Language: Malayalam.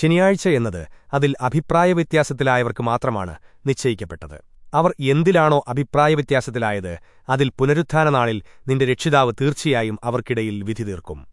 ശനിയാഴ്ച എന്നത് അതിൽ അഭിപ്രായവ്യത്യാസത്തിലായവർക്ക് മാത്രമാണ് നിശ്ചയിക്കപ്പെട്ടത്. അവർ എന്തിലാണോ അഭിപ്രായവ്യത്യാസത്തിലായത് അതിൽ പുനരുത്ഥാന നാളിൽ നിന്റെ രക്ഷിതാവ് തീർച്ചയായും അവർക്കിടയിൽ വിധി തീർക്കും.